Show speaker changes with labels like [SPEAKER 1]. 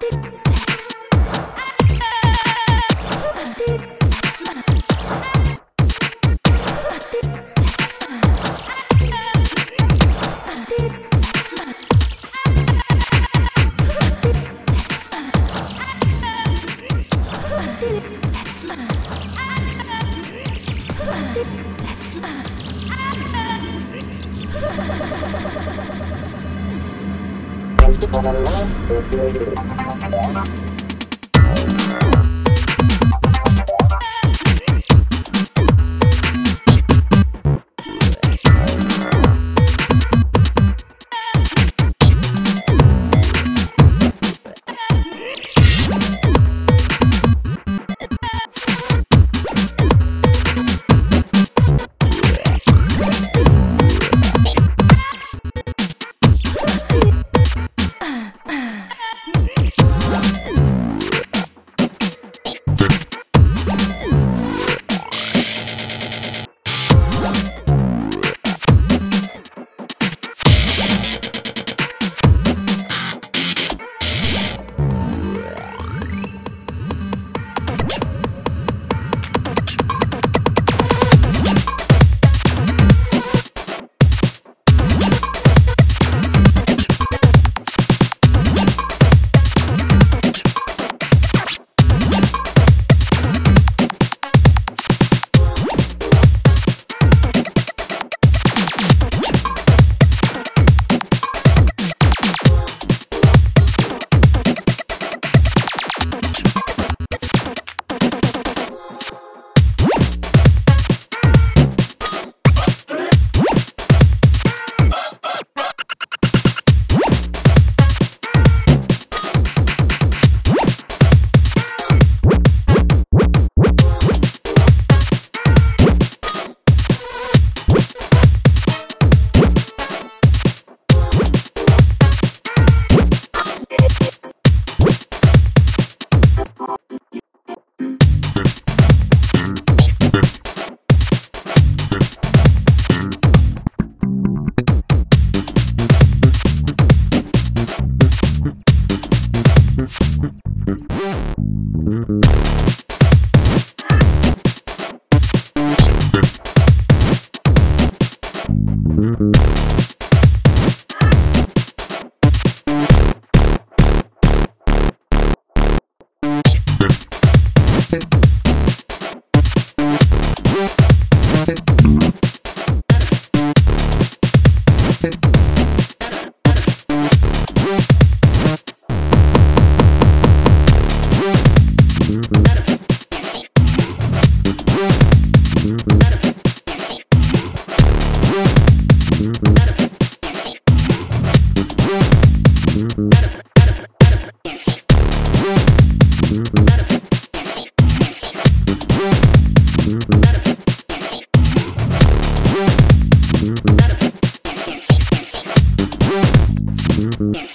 [SPEAKER 1] t Ha ha ha ha ha!
[SPEAKER 2] Thank you.
[SPEAKER 3] Yeah.